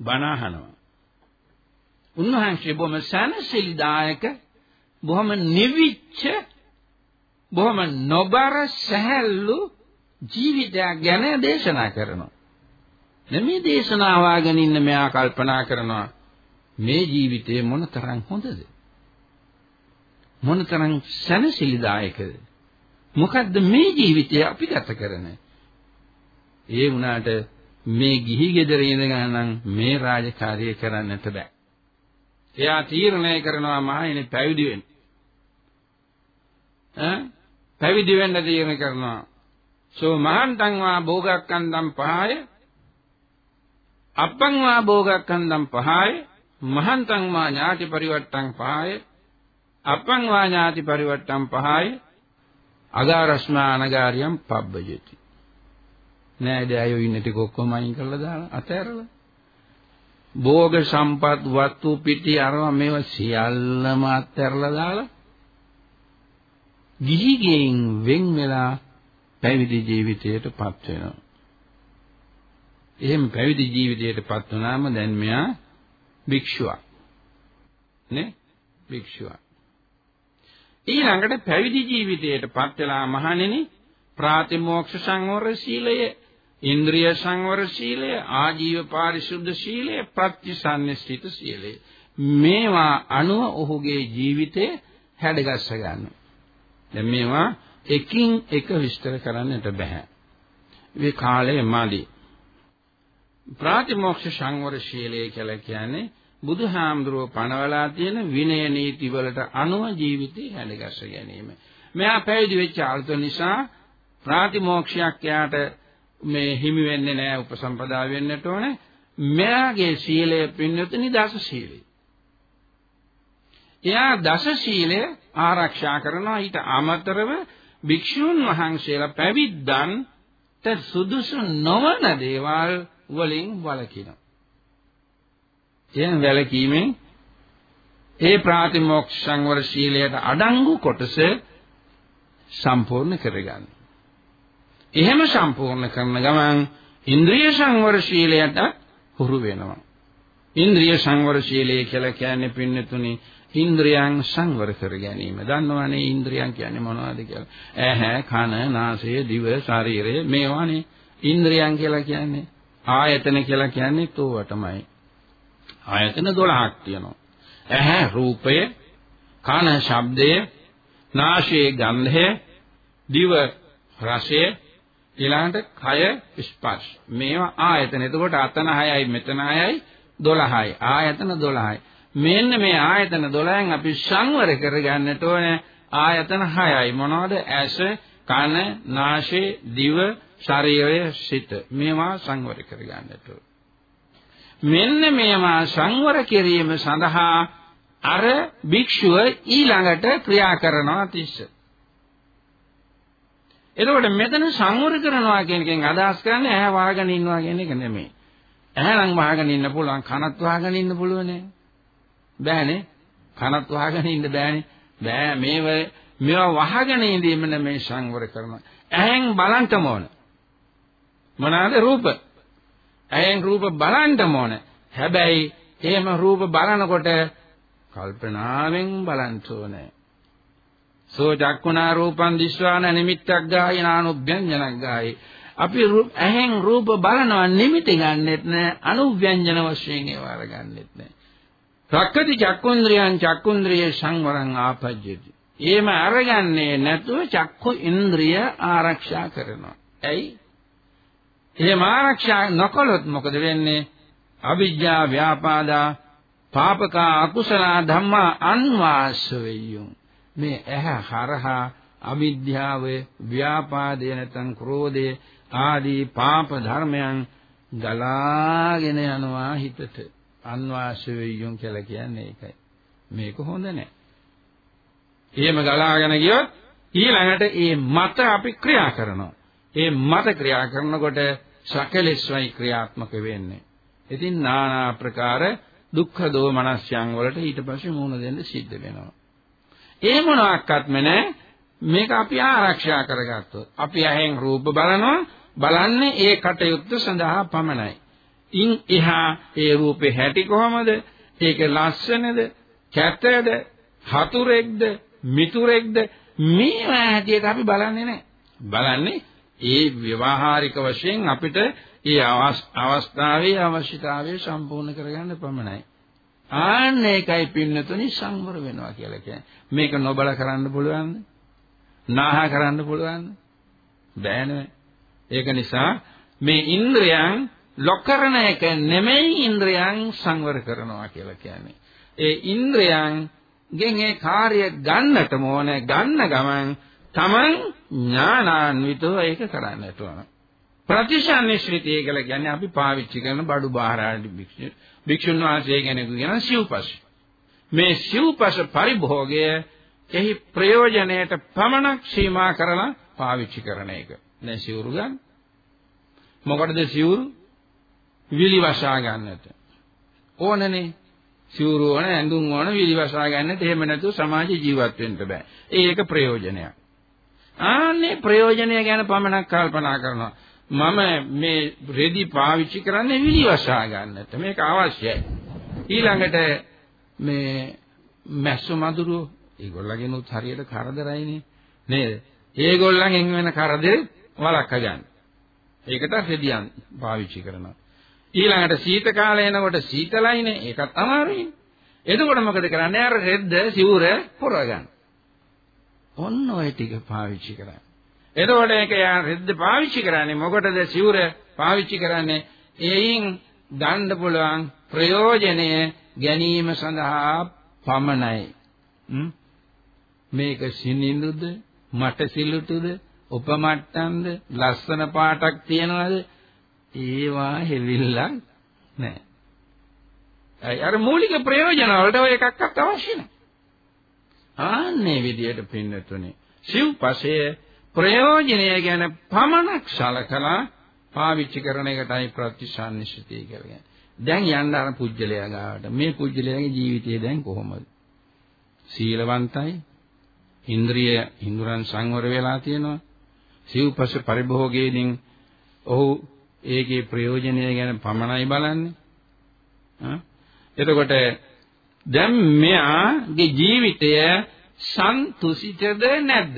බණ අහනවා. උන්වහන්සේ බොහොම සනසිලිදායක බොහොම නිවිච්ච බොහොම නොබර සහැල්ලු ජීවිතයක් ගැන දේශනා කරනවා. මේ දේශනාව ආගෙන ඉන්න මෙයා කල්පනා කරනවා මේ ජීවිතය මොනතරම් හොඳද? මොනතරම් සැනසෙලිදායකද? මොකද්ද මේ ජීවිතය අපි ගත කරන්නේ? ඒ වුණාට මේ ගිහි ගෙදර ඉඳගෙන මේ රාජකාරිය කරන්නට බෑ. එයා තීරණය කරනවා මහණෙනි පැවිදි වෙන්න. ඈ පැවිදි වෙන්න තීරණය කරනවා. සෝ මහන්තං වා භෝගක්ඛන්දම් පහය අප්පං වා භෝගක්ඛන්දම් පහය මහන්තං වා ඥාති පරිවට්ටං පහය අප්පං වා ඥාති පරිවට්ටං පහය අගාරස්මා අනගාරියම් පබ්බජති නෑ දෑයෝ ඉන්න ටික ඔක්කොම අයින් කරලා දාලා අතෑරලා භෝග සම්පත් වස්තු පිටි අරවා මේවා සියල්ලම අතෑරලා දාලා ගිහිගෙන් වෙන් වෙලා පැවිදි ජීවිතයටපත් වෙනවා. එහෙම පැවිදි ජීවිතයටපත් වුණාම දැන් මෙයා භික්ෂුවක්. නේ? භික්ෂුවක්. ඊළඟට පැවිදි ජීවිතයටපත් වෙලා මහණෙනි ප්‍රාතිමෝක්ෂ සංවර සීලය ඉන්ද්‍රිය සංවර සීලය, ආජීව පාරිශුද්ධ සීලය, ප්‍රත්‍යසන්නිස්ඨිත සීලය. මේවා අනුව ඔහුගේ ජීවිතය හැඩගස්ස ගන්නවා. දැන් මේවා එකින් එක විස්තර කරන්නට බෑ. මේ කාලය මාදි. ප්‍රාතිමෝක්ෂ සංවර ශීලය කියලා කියන්නේ බුදුහාමුදුරුව පනවලා තියෙන විනය නීති වලට අනුව ජීවිතය හැඩගස්ස ගැනීම. මෙයා පැවිදි වෙච්ච අර්ථ නිසා ප්‍රාතිමෝක්ෂයක් යාට මේ හිමි වෙන්නේ නැහැ උපසම්පදා වෙන්නට ඕනේ. මෙයාගේ සීලය පින්නතුනි දස සීලය. එයා දස සීලය ආරක්ෂා කරනවා ඊට අමතරව භික්ෂුන් වහන්සේලා පැවිද්දන්ට සුදුසු නොවන දේවල් වලින් වළකිනවා. එයන් වැළකීමෙන් ඒ ප්‍රාතිමෝක්ෂ සංවර සීලයට අඩංගු කොටස සම්පූර්ණ කරගන්නවා. එහෙම සම්පූර්ණ කරන ගමන් ඉන්ද්‍රිය සංවර ශීලයට හුරු වෙනවා. ඉන්ද්‍රිය සංවර ශීලය කියලා කියන්නේ පින්නතුනි ඉන්ද්‍රියයන් සංවර කර ගැනීම. දන්නවනේ ඉන්ද්‍රියන් කියන්නේ මොනවද කියලා. ඇහැ, කන, නාසය, දිව, ශරීරය මේවානේ ඉන්ද්‍රියන් කියලා කියන්නේ. ආයතන කියලා කියන්නේ තෝවටමයි. ආයතන 12ක් තියෙනවා. ඇහැ රූපය, කන ශබ්දය, නාසයේ ගන්ධය, දිව රසය, ඊළඟට කය ස්පර්ශ. මේවා ආයතන. එතකොට අතන 6යි මෙතන 6යි 12යි. ආයතන 12යි. මෙන්න මේ ආයතන 12න් අපි සංවර කරගන්නට ඕනේ ආයතන 6යි. මොනවද? ඇස, කන, නාසය, දිව, ශරීරය, සිත. මේවා සංවර කරගන්නට මෙන්න මේවා සංවර කිරීම සඳහා අර භික්ෂුව ඊළඟට ක්‍රියා කරනවා තිස්ස. එතකොට මෙතන සංවර කරනවා කියන එකෙන් අදහස් කරන්නේ ඇහැ වහගෙන ඉන්නවා කියන එක නෙමෙයි. ඇහැ නම් වහගෙන ඉන්න පුළුවන්, කනත් වහගෙන ඉන්න පුළුවන් නේ. බෑනේ. කනත් වහගෙන ඉන්න බෑනේ. බෑ මේව මේවා වහගෙන ඉඳීම නෙමෙයි සංවර කරනවා. ඇහෙන් බලන්ටම ඕන. මොනවාද රූප? ඇහෙන් රූප බලන්ටම ඕන. හැබැයි එහෙම රූප බලනකොට කල්පනාවෙන් බලන්න ඕනේ. සෝ චක්කුණා රූපං දිස්වාන නිමිත්තක් ගායි නානුභ්‍යංජනක් ගායි අපි ඇහෙන් රූප බලනවා නිමිති ගන්නෙත් නෑ අනුව්‍යංජන වශයෙන් ඒව අරගන්නෙත් නෑ රක්කති චක්කුන්ද්‍රයන් චක්කුන්ද්‍රිය සංවරං ආපජ්ජති එහෙම අරගන්නේ නැතුව චක්කු ඉන්ද්‍රිය ආරක්ෂා කරනවා ඇයි එහෙම ආරක්ෂා නොකළොත් මොකද වෙන්නේ අවිජ්ජා ව්‍යාපාදා පාපක අකුසල ධම්මා අන්වාස වෙయ్యුම් මේ ඇහැ හරහා අවිද්‍යාව, ව්‍යාපාදය නැත්නම් ක්‍රෝධය ආදී පාප ධර්මයන් ගලාගෙන යනවා හිතට. අන්වාශ්‍ය වෙයියුම් කියලා කියන්නේ ඒකයි. මේක හොඳ නැහැ. එහෙම ගලාගෙන ගියොත් ඊළඟට ඒ මත අපි ක්‍රියා කරනවා. ඒ මත ක්‍රියා කරනකොට සකලෙස්වයි ක්‍රියාත්මක වෙන්නේ. ඉතින් নানা ආකාර දුක්ඛ දෝමනස්යන් වලට ඊට පස්සේ මුහුණ දෙන්න සිද්ධ වෙනවා. ඒ මොනක්වත්ම නැහැ. මේක අපි ආරක්ෂා කරගත්තොත්. අපි ඇහෙන් රූප බලනවා බලන්නේ ඒ කටයුත්ත සඳහා පමණයි. ඉන් එහා ඒ රූපේ හැටි කොහමද? ඒක ලස්සනද? කැතද? හතුරෙක්ද? මිතුරෙක්ද? මේවා හැටියට අපි බලන්නේ නැහැ. බලන්නේ ඒ ව්‍යවහාරික වශයෙන් අපිට ඒ අවස්ථාවේ අවශ්‍යතාවය සම්පූර්ණ කරගන්න පමණයි. ආන්න ඒකයි පින්නතුනි සංවර වෙනවා කියලා කියන්නේ. මේක නොබල කරන්න පුළුවන්ද? නාහ කරන්න පුළුවන්ද? බෑ නෑ. ඒක නිසා මේ ඉන්ද්‍රයන් ලොකරන එක නෙමෙයි ඉන්ද්‍රයන් සංවර කරනවා කියලා කියන්නේ. ඒ ඉන්ද්‍රයන් ගෙන් ඒ කාර්ය ගන්නටම ඕනේ ගන්න ගමන් Taman ඥානාන්විතව ඒක කරන්නට ඕන. ප්‍රතිශානිශ්‍රිතය කියලා කියන්නේ අපි පාවිච්චි කරන බඩු බාහරාඩි භික්ෂු භික්ෂුන් වහන්සේ කෙනෙකු කියන සිව්පස. මේ සිව්පස පරිභෝගය එහි ප්‍රයෝජනයට පමණක් සීමා කරලා පාවිච්චි කරන එක. දැන් සිවුරු ගන්න. මොකටද සිවුරු? විලිවසා ගන්නට. ඕනනේ. සිවුරු ඕන, ඇඳුම් ඕන විලිවසා ගන්නට. එහෙම නැතුව සමාජ ජීවත් වෙන්න බෑ. ඒක ප්‍රයෝජනයක්. ආන්නේ ප්‍රයෝජනය ගැන පමණක් කල්පනා කරනවා. මම මේ රෙදි පාවිච්චි කරන්නේ විලිවසා ගන්නට. මේක අවශ්‍යයි. ඊළඟට මේ මැස්සු මදුරු ඒගොල්ලගෙනුත් හරියට කරදරයිනේ නේද? ඒගොල්ලන්ගෙන් වෙන කරදර වළක්වා ගන්න. ඒකට රෙදියන් පාවිච්චි කරනවා. ඊළඟට සීත කාලය එනකොට සීතලයිනේ ඒකත් අමාරුයි. එතකොට මොකද කරන්නේ? අර රෙද්ද සිවුර පොරව ගන්න. ඔන්න ඔය ටික පාවිච්චි කරන්නේ. එතකොට ඒක යා රෙද්ද පාවිච්චි කරන්නේ මොකටද සිවුර පාවිච්චි කරන්නේ? එයින් ගන්න පුළුවන් ප්‍රයෝජනය ගැනීම සඳහා පමණයි. මේක සිනිඳුද මට සිලුටුද උපමට්ටම්ද ලස්සන පාටක් තියනවද ඒවා හෙවිල්ලක් නැහැ. අර මූලික ප්‍රයෝජන වලට ඔය එකක්වත් අවශ්‍ය නැහැ. ආන්නේ විදියට පින්නතුනේ සිව්පසේ ප්‍රයෝජනය ගැන පමණක් සලකලා පාවිච්චි කරන එකටයි ප්‍රතිසන්නිශ්චිතය කියන්නේ. දැන් යන්න අර පුජ්‍යලයා ගාවට. මේ පුජ්‍යලයාගේ ජීවිතය දැන් කොහොමද? සීලවන්තයි. ඉන්ද්‍රිය ඉන්ද්‍රයන් සංවර වෙලා තියෙනවා. සිව්පස පරිභෝගයේදී ඔහු ඒකේ ප්‍රයෝජනය ගැන පමණයි බලන්නේ. එතකොට දැන් මෙයාගේ ජීවිතය සන්තුෂිතද නැද්ද?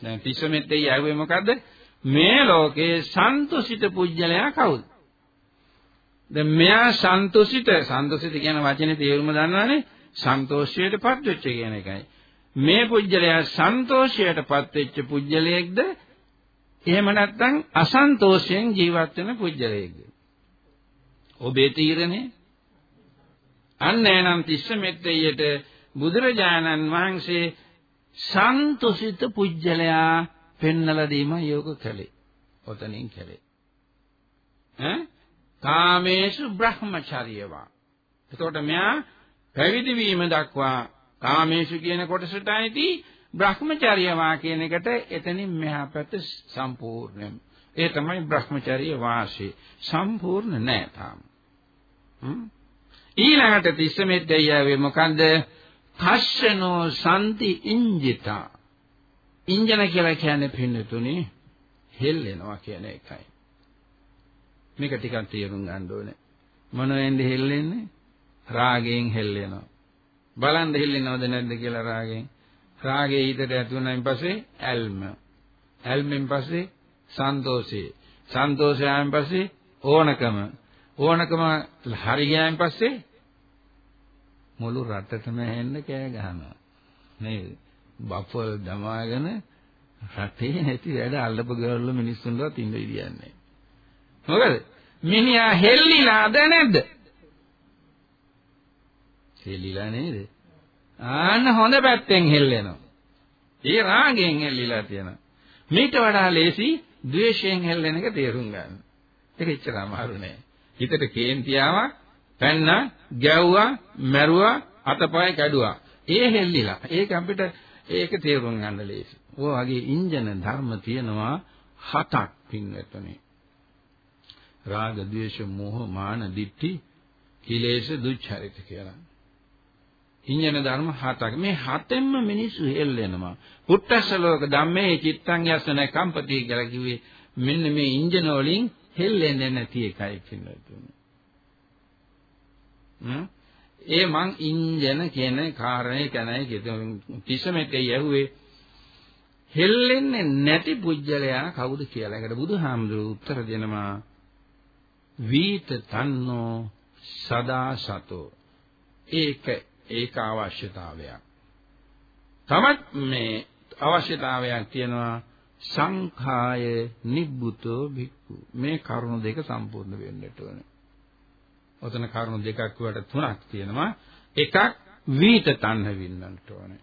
දැන් තිස්සමෙත්තේ යවුවේ මොකද්ද? මේ ලෝකේ සන්තුෂිත පුජ්‍යලයා කවුද? දැන් මෙයා සන්තුෂිත සන්තුෂිත කියන වචනේ තේරුම දන්නවනේ සන්තෝෂයටපත් වෙච්ච කියන එකයි. මේ පුජ්‍යලයා සන්තෝෂයටපත් වෙච්ච පුජ්‍යලයේක්ද එහෙම නැත්නම් අසන්තෝෂයෙන් ජීවත් වෙන පුජ්‍යලයේක්ද? ඔබේ තීරණය අන්න එනම් තිස්ස මෙත්තේයට බුදුරජාණන් වහන්සේ සන්තුසිත පුජ්‍යලයා පෙන්නලා දීම යෝග කළේ. ඔතනින් කළේ. ඈ කාමේසු බ්‍රහ්මචර්යවා. එතකොට මෙයා පැවිදි වීම දක්වා කාමේසු කියන කොටසට ඇති බ්‍රහ්මචර්යවා කියන එකට එතනින් මෙහා පැත්ත සම්පූර්ණයෙන්. ඒ තමයි බ්‍රහ්මචර්ය වාසී. සම්පූර්ණ නෑ තාම. ඊළඟට තිස්සමෙද්දయ్యවේ මොකන්ද? කස්සනෝ සම්ති ඉංජිතා. ඉංජන කියලා කියන්නේ පින්නතුනේ හෙල්ලෙනවා කියන එකයි. මේක ටිකක් තේරුම් ගන්න ඕනේ. මොනෙන්ද හෙල්ලෙන්නේ? රාගයෙන් හෙල්ලෙනවා. බලන්න හෙල්ලෙනවද නැද්ද කියලා රාගයෙන්. රාගයේ හිතට ඇති වුණායින් පස්සේ ඇල්ම. ඇල්මෙන් පස්සේ සන්තෝෂය. සන්තෝෂයෙන් පස්සේ ඕනකම. ඕනකම හරි ගියායින් පස්සේ මුළු රටටම ඇහෙන්න කෑ ගහනවා. නේද? බෆල් දමාගෙන රටේ නැති වැඩ අල්ලපු ගවල්ල මිනිස්සුන්වත් ඉන්න ඉදියන්නේ. මොකද? මිනිහා හෙල්ලිලාද නැද්ද? හෙල්ලිලා නේද? ආන්න හොඳ පැත්තෙන් හෙල්ලෙනවා. ඒ රාගයෙන් හෙල්ලිලා තියෙනවා. මේට වඩා ලේසි ද්වේෂයෙන් හෙල්ලෙන එක තේරුම් ගන්න. ඒක එච්චර අමාරු නෑ. හිතට කේන්තියාවක් පැන්නා, ගැව්වා, මැරුවා, අතපය කැඩුවා. ඒ හෙල්ලිලා. ඒක අපිට ඒක තේරුම් ගන්න ලේසි. ඔය වගේ ඉන්ජන ධර්ම තියෙනවා හතක් පින්වතුනි. රාග, ద్వේෂ, මෝහ, මාන, දිට්ඨි, කිලේශ, දුච්චරිත කියලා. ඉන්ජන ධර්ම හතක්. මේ හතෙන්ම මිනිස්සු හෙල්ලෙනවා. පුත්තස්ස ලෝක ධම්මේ චිත්තං යසන කම්පති කියලා කිව්වේ මෙන්න මේ ඉන්ජන වලින් හෙල්ලෙන්නේ නැති එකයි පින්වතුනි. ඒ මං ඉන්ජන කියන කාරණේ කනයි කිසමෙතේ යහුවේ හෙල්ලෙන්නේ නැති පුජ්‍යලයා කවුද කියලා. ඒකට බුදුහාමුදුරුවෝ උත්තර දෙනවා වීත තන්නෝ සදා සතෝ. ඒක ඒක අවශ්‍යතාවයක්. තමත් මේ අවශ්‍යතාවයක් තියෙනවා සංඛාය නිබ්බුතෝ භික්ඛු. මේ කරුණු දෙක සම්පූර්ණ වෙන්නට ඕනේ. ඔතන කරුණු දෙකක් වට තුනක් තියෙනවා. එකක් වීත තණ්හ වින්නන්ට ඕනේ.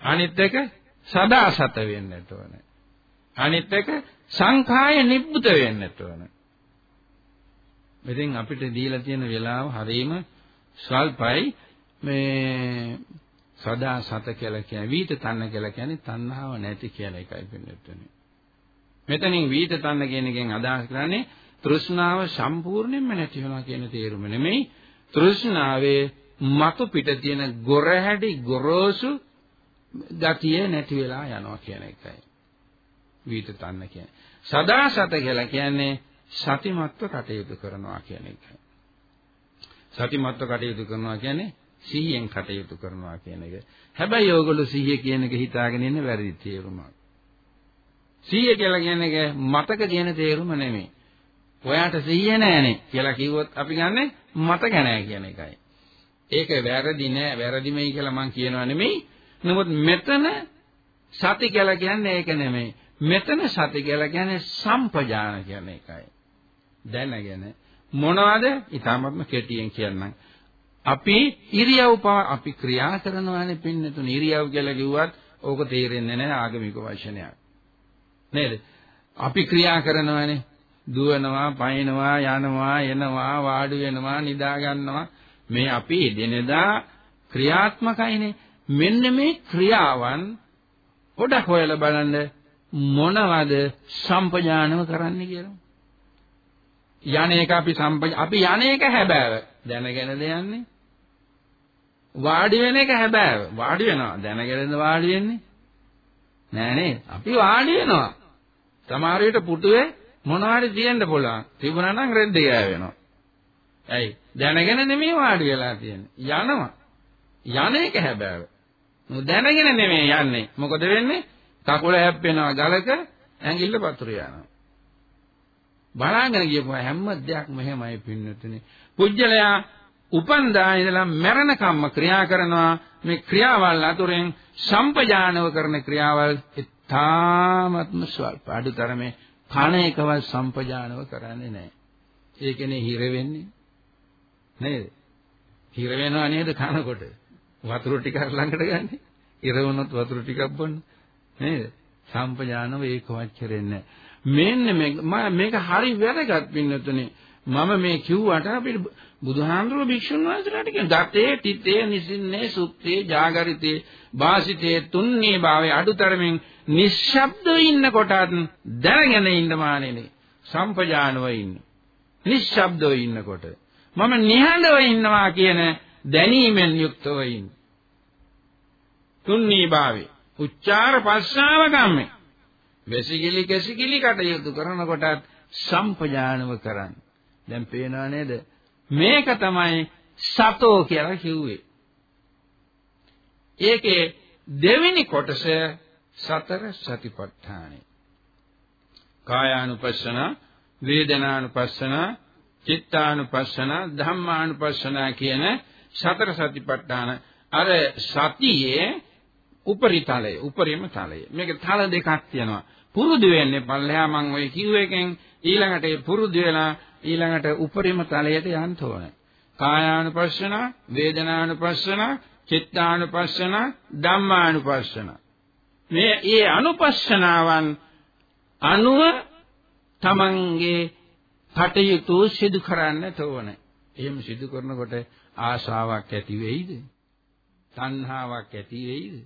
අනිත් එක සදා සත වෙන්නට ඕනේ. අනිත් එක සංඛාය නිබ්බුත වෙන්නට ඕනේ. මෙතෙන් අපිට දීලා තියෙන වෙලාව හරීම ස්වල්පයි මේ සදා සත කියලා කියන්නේ වීත තන්න කියලා කියන්නේ තණ්හාව නැති කියලා එකයි වෙන්නේ. මෙතනින් වීත තන්න කියන එකෙන් අදහස් කරන්නේ තෘෂ්ණාව සම්පූර්ණයෙන්ම නැති වෙනවා කියන තේරුම නෙමෙයි තෘෂ්ණාවේ මතු පිට තියෙන ගොරහැඩි ගොරෝසු ගතිය නැති වෙලා යනවා කියන එකයි. වීත තන්න කියන්නේ. සදා සත කියලා කියන්නේ සතිමත්ව කටයුතු කරනවා කියන එකයි. සතිමත්ව කටයුතු කරනවා කියන්නේ සිහියෙන් කටයුතු කරනවා කියන එක. හැබැයි ඕගොල්ලෝ සිහිය කියන එක හිතාගෙන ඉන්නේ වැරදි තේරුමක්. සිහිය කියලා කියන්නේ මතක කියන තේරුම නෙමෙයි. ඔයාට සිහිය නැහැනේ කියලා කිව්වොත් අපි ගන්නෙ මතක නැහැ කියන එකයි. ඒක වැරදි නෑ වැරදිමයි කියලා මම කියනවා නෙමෙයි. නමුත් මෙතන සති කියලා කියන්නේ ඒක නෙමෙයි. මෙතන සති කියලා කියන්නේ සම්පජාන කියන එකයි. දැනගෙන මොනවද? ඊටමත්ම කෙටියෙන් කියන්නම්. අපි ඉරියව් අපි ක්‍රියා කරනවානේ පින්නතුන ඉරියව් කියලා කිව්වත් ඕක තේරෙන්නේ නැහැ ආගමික වචනයක්. නේද? අපි ක්‍රියා කරනවානේ දුවනවා, පයින්නවා, යනවා, එනවා, වාඩි වෙනවා, නිදා ගන්නවා. මේ අපි දිනදා ක්‍රියාත්මකයිනේ. මෙන්න මේ ක්‍රියාවන් පොඩක් හොයලා බලන්න මොනවද සම්පජානව කරන්න කියලා. යන්නේක අපි සම්පජ අපි යන්නේක හැබෑව දැනගෙනද යන්නේ වාඩි වෙන එක හැබෑව වාඩි වෙනවා දැනගෙනද වාඩි වෙන්නේ නෑ නේද අපි වාඩි වෙනවා සමහර විට පුටුවේ මොනවාරි තියෙන්න පුළුවන්. තිබුණා නම් රෙද්ද ගෑවෙනවා. ඇයි? දැනගෙන නෙමෙයි වාඩි වෙලා තියෙන්නේ. යනවා. යන එක හැබෑව. දැනගෙන නෙමෙයි යන්නේ. මොකද වෙන්නේ? කකුල හැප්පෙනවා ගලක ඇඟිල්ල පතුර යනවා. බලාගෙන ගියපුවා හැම දෙයක් මෙහෙමයි පින්නතුනේ. පුජ්‍යලයා උපන්දා ඉඳලා මරණකම්ම ක්‍රියා කරනවා මේ ක්‍රියාවල් අතුරෙන් සම්පජානව කරන ක්‍රියාවල් ඉතාමත්ම ස්වල්ප අඩුතරමේ කන එකවත් සම්පජානව කරන්නේ නැහැ. ඒකනේ හිර වෙන්නේ. නේද? හිර වෙනව නේද කනකොට? වතුර ටිකක් ළඟට ගන්නේ. හිර වුණොත් වතුර ටිකක් බොන්න. නේද? සම්පජානව ඒකවත් කරන්නේ මෙන්න මේක හරි වැදගත් පින්නතුනේ. මම මේ කිව්වට අපිට බුදුහාමුදුරුවෝ භික්ෂුන් වහන්සේලාට කියන දතේ තිතේ නිසින්නේ සුත්තේ ජාගරිතේ වාසිතේ තුන්නේ භාවයේ අඩුතරමින් නිශ්ශබ්දව ඉන්න කොටත් දැනගෙන ඉන්න මානෙනේ. සම්පජානව ඉන්න. නිශ්ශබ්දව ඉන්නකොට මම නිහඬව ඉන්නවා කියන දැනීමෙන් යුක්තව ඉන්න. තුන්නී භාවේ උච්චාර පස්සාව කම්මේ වෙසිකිලි කෙසිකිලි කටයුතු කරනකොටත් සම්පජානව කරන්න. දැන් පේනව නේද? මේක තමයි සතෝ කියලා කිව්වේ ඒකේ දෙවෙනි කොටස සතර සතිපට්ඨානෙ. කායානුපස්සන, වේදනානුපස්සන, චිත්තානුපස්සන, ධම්මානුපස්සන කියන සතර සතිපට්ඨාන අර සතියේ උපරිතලය, උපරිම තලය. මේක තල දෙකක් තියෙනවා. පුරුදු වෙන්නේ පල්ලෙහා මම ඔය කිව්ව එකෙන් ඊළඟට පුරුදු වෙලා ඊළඟට උපරිම තලයට යන්න ඕනේ. කායානුපස්සන, වේදනානුපස්සන, චිත්තානුපස්සන, ධම්මානුපස්සන. මේ ඒ අනුපස්සනාවන් අනුව තමන්ගේ කටයුතු සිදු කරන්නට ඕනේ. එහෙම සිදු කරනකොට ආශාවක් ඇති වෙයිද? තණ්හාවක් ඇති වෙයිද?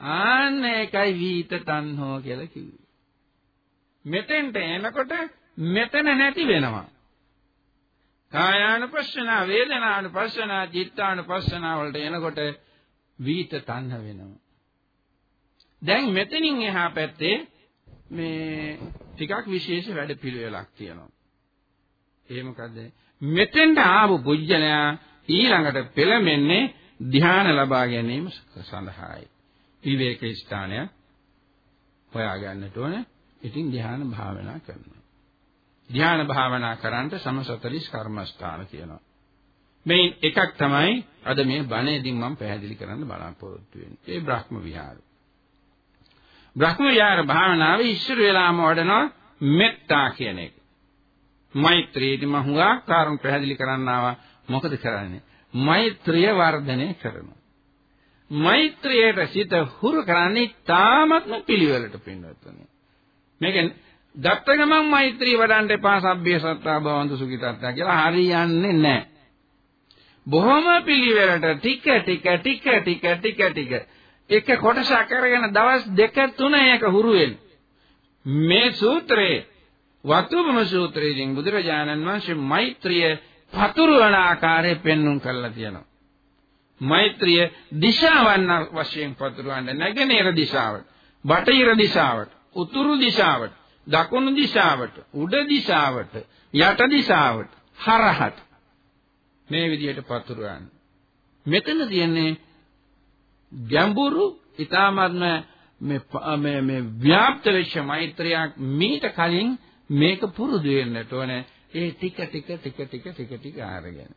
ආන්න ඒකයි විිත තණ්හෝ කියලා කිව්වේ. මෙතෙන්ට එනකොට මෙතන නැති වෙනවා. කායානුපස්සනා, වේදනානුපස්සනා, චිත්තානුපස්සනා වලට එනකොට විිත තණ්හ වෙනවා. දැන් මෙතනින් එහා පැත්තේ මේ ටිකක් විශේෂ වැඩපිළිවෙලක් තියෙනවා. ඒ මොකද? මෙතෙන්ට ආපු පුජ්‍යලයා ඊළඟට පෙළඹෙන්නේ ධ්‍යාන ලබා ගැනීම සඳහායි. විවේක ස්ථානය හොයා ගන්නට ඕනේ. ඉතින් ධ්‍යාන භාවනා කරනවා. ධ්‍යාන භාවනා කරන්ට සමසතලිස් කර්මස්ථාන කියනවා. මේ එකක් තමයි අද මේ බණේදී මම පැහැදිලි කරන්න බලාපොරොත්තු වෙන්නේ. ඒ බ්‍රහ්ම විහාරය. බ්‍රහ්ම විහාර භාවනාවේ ඉස්සර වෙලාම වඩනවා මෙත්තා කියන එක. මෛත්‍රියදී මම හුඟක් කාරණා පැහැදිලි කරන්න ආවා. මොකද කරන්නේ? මෛත්‍රිය වර්ධනය කරනවා. මෛත්‍රියට සිත හුරු කරන්නේ තාමත්ම පිළිවෙලට පින්වත්නි. මේක දත්ත ගමන් මෛත්‍රී වඩන්න එපා සබ්බේ සත්තා භවන්තු සුඛිතත්තා කියලා හරියන්නේ නැහැ. බොහොම පිළිවෙලට ටික ටික ටික ටික ටික ටික එක කොටසක් අරගෙන දවස් දෙක තුන ඒක හුරු මේ සූත්‍රයේ වතුබම සූත්‍රයෙන් බුදුරජාණන් වහන්සේ මෛත්‍රිය පතුරවන ආකාරය පෙන්눔 කරලා තියෙනවා. මෛත්‍රිය දිශාවන් වශයෙන් පතුරවන්න නැගෙනහිර දිශාවට, බටහිර දිශාවට, උතුරු දිශාවට, දකුණු දිශාවට, උඩ දිශාවට, යට දිශාවට, හරහට මේ විදිහට පතුරවන්න. මෙතන තියෙන්නේ ගැඹුරු ඊ타මත්ම මේ මේ මේ ව්‍යාප්ත වෙච්ච මෛත්‍රියක් මීට කලින් මේක පුරුදු වෙන්නට ඕනේ ඒ ටික ටික ටික ටික ටික ටික ආරගෙන.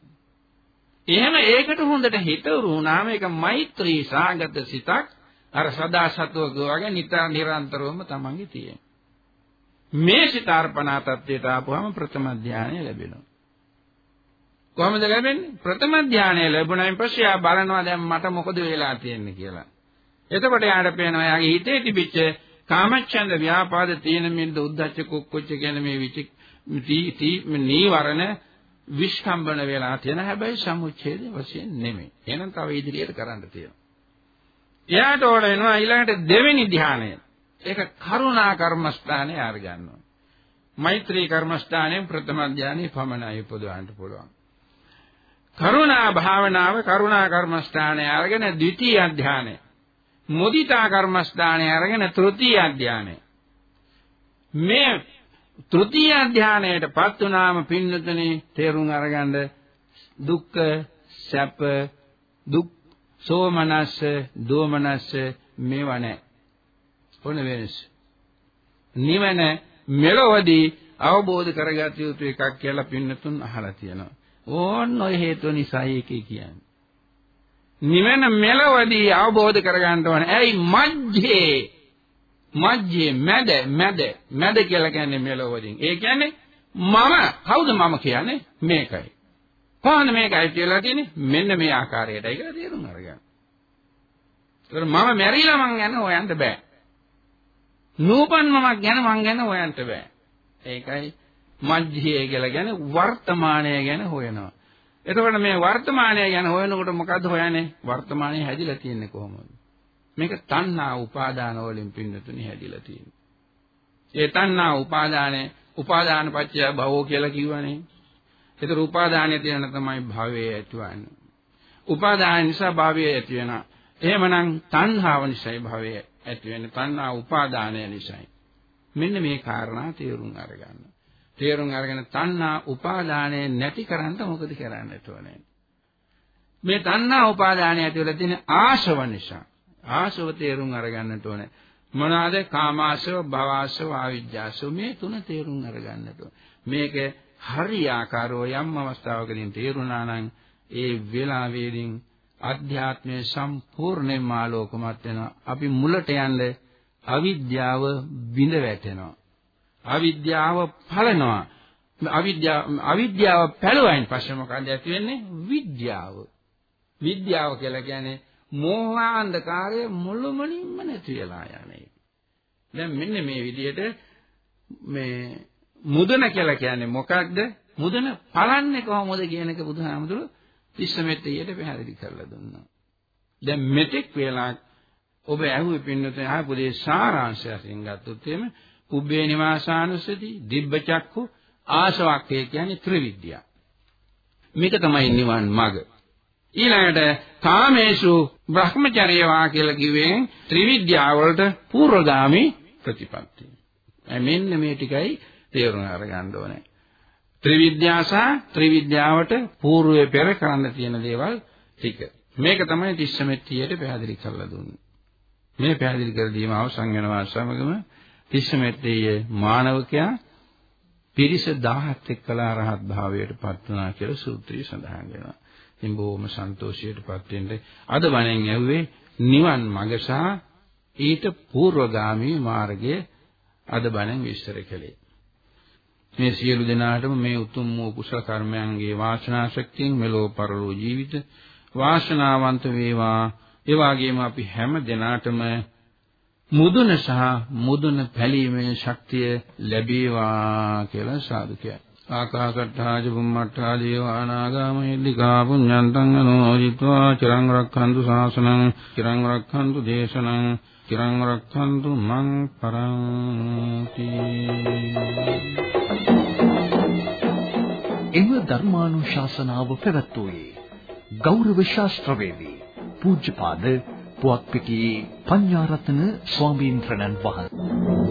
එහෙම ඒකට හොඳට හිතවරු වුණාම ඒක මෛත්‍රී සාගත සිතක් අර සදා සත්වක වගේ නිතර නිරන්තරවම තමන්ගේ තියෙන. මේ සිත අර්පණා තත්ත්වයට ආපුවම ප්‍රථම ධානය ලැබෙනවා. කොහොමද ලැබෙන්නේ? ප්‍රථම ධානය ලැබුණායින් පස්සේ ආ බලනවා දැන් මට මොකද වෙලා තියෙන්නේ කියලා. එතකොට යාට පේනවා යාගේ හිතේ තිබිච්ච කාමච්ඡන්ද ව්‍යාපාද තීන මිද්ද උද්ධච්ච කුක්කුච්ච කියන මේ විචික නීවරණ විස්කම්බන වෙලා තියෙන හැබැයි සමුච්ඡේදය වශයෙන් නෙමෙයි. එහෙනම් තව ඉදිරියට කරන්න තියෙනවා. එයාට ඕන වෙනවා ඊළඟට දෙවෙනි ධානය. ඒක කරුණා කර්මස්ථානේ ආර ගන්නවා. මෛත්‍රී කර්මස්ථානයෙන් ප්‍රථම ධානයේ පමණයි උපදවන්න පුළුවන්. කරුණා භාවනාව කරුණා කර්මස්ථානයේ අරගෙන ද්විතීය ධානය. මුදිතා කර්මස්ථානයේ අරගෙන තෘතීය ධානය. මේ තෘතීය ධානයටපත් වුණාම පින්නතනේ තේරුම් අරගන්න දුක්ඛ සැප දුක් සෝමනස්ස දෝමනස්ස මේවා නැහැ. ඔන්න වෙනස. නිවන මෙලොවදී අවබෝධ කරගත යුතු එකක් කියලා පින්නතුන් අහලා තියෙනවා. ඕන්න ඔය හේතුව නිසා ඒකේ කියන්නේ. නිවන මෙලොවදී අවබෝධ කරගන්න ඕනේ. ඇයි මජ්ජේ මජ්ජේ මැද මැද මැද කියලා කියන්නේ මෙලොවදින්. ඒ කියන්නේ මම කවුද මම කියන්නේ මේකයි. කොහොමද මේකයි කියලා තියෙන්නේ මෙන්න මේ ආකාරයටයි කියලා තේරුම් අරගන්න. ඒතර මම මැරිලා මං ගැන හොයන්න බෑ. නූපන් මමක් ගැන මං ගැන හොයන්න බෑ. ඒකයි මජ්ජේ කියලා කියන්නේ වර්තමානය ගැන හොයනවා. එතකොට මේ වර්තමානය ගැන හොයනකොට මොකද්ද හොයන්නේ? වර්තමානයේ හැදිලා තියෙන්නේ කොහොමද? මේක තණ්හා උපාදාන වලින් පින්නතුනි හැදිලා තියෙන්නේ. ඒ තණ්හා උපාදානේ උපාදාන පත්‍ය භවෝ කියලා කිව්වනේ. ඒතර උපාදානයේ තියෙන තමයි භවයේ ඇතිවන්නේ. උපාදාන නිසා භවයේ ඇති වෙනවා. එහෙමනම් තණ්හාව නිසායි භවයේ ඇති වෙන්නේ. තණ්හා උපාදානය නිසායි. මෙන්න මේ කාරණා තේරුම් අරගන්න. තේරුම් අරගෙන තණ්හා උපාදානය නැති කරන්න මොකද කරන්නට ඕනේ? මේ තණ්හා උපාදානය ඇති වෙලා තියෙන ආශව නිසා ආශව තේරුම් අරගන්නට ඕනේ. මොනවාද? කාමාශව, භවආශව, ආවිජ්ජාශව මේ තුන තේරුම් අරගන්නට මේක හරි ආකාරව යම් අවස්ථාවකදී තේරුණා නම් ඒ වෙලාවේදී අධ්‍යාත්මයේ සම්පූර්ණයෙන්ම ආලෝකමත් වෙනවා. අපි මුලට යන්න අවිද්‍යාව බිඳ වැටෙනවා. අවිද්‍යාව පළනවා. අවිද්‍යාව අවිද්‍යාව පැලුවයින් පස්සේ මොකද ඇති වෙන්නේ? විද්‍යාව. විද්‍යාව කියලා කියන්නේ මෝහාන්ධකාරය මුළුමනින්ම නැති වෙලා යන එක. දැන් මෙන්න මේ විදිහට මේ මුදන කියලා කියන්නේ මොකක්ද? මුදන පලන්නේ කොහොමද කියන එක බුදුහාමුදුරුවෝ තිස්සමෙට්ටියට පැහැදිලි කරලා දුන්නා. දැන් මෙතෙක් වෙලා ඔබ ඇහුවේ පින්නතේ ආපු දේ සාරාංශයෙන් ගත්තොත් එimhe පුබ්බේ නිවාසානුස්සති, දිබ්බචක්කු, ආශවක්කය කියන්නේ ත්‍රිවිද්‍යා. මේක තමයි නිවන් මඟ. ඊළඟට කාමේසු බ්‍රහ්මචර්යවා කියලා කිව්වෙන් ත්‍රිවිද්‍යාව වලට පූර්වගාමි ප්‍රතිපත්තිය. මෙන්න මේ ටිකයි තේරුම් අරගන්න ඕනේ. ත්‍රිවිද්‍යා සහ ත්‍රිවිද්‍යාවට పూర్වයේ පෙර කරන්න තියෙන දේවල් ටික. මේක තමයි තිස්සමෙත්තියට පැහැදිලි කරලා දුන්නේ. මේ පැහැදිලි කර දීම අවසන් වෙනවා සමගම තිස්සමෙත්තියේ මානවකයා පිරිස 1000ත් එක්කලා රහත් භාවයට පත් වුණා කියලා සූත්‍රය සඳහන් වෙනවා. ඉතින් බොහොම සන්තෝෂයටපත් වෙන්න අද වණෙන් ඇහුවේ නිවන් මඟ සහ ඊට పూర్වගාමී මාර්ගය අද බණෙන් විස්තර කළේ. මේ සියලු දෙනාටම මේ උතුම් වූ කුසල කර්මයන්ගේ වාසනා ශක්තියෙන් මෙලෝ පරලෝ ජීවිත වාසනාවන්ත වේවා. ඒ වගේම අපි හැම දිනාටම මුදුන සහ මුදුන පැලීමේ ශක්තිය ලැබේවා කියලා සාදු කියයි. ආකාසට්ඨා චුම්මට්ඨා දේවානාගාමහිද්దికා පුඤ්ඤන්තං අනුමෝදිත්වා චිරං රක්ඛන්තු ශාසනං චිරං රක්ඛන්තු දේශනං චිරං රක්ඛන්තු මං පරන්ති. එම ධර්මානුශාසනාව පැවැත්වුවේ ගෞරව ශාස්ත්‍රවේදී පූජ්‍යපාද පුවත්පිටියේ පඤ්ඤාරත්න ස්වාමීන් වහන්සේ.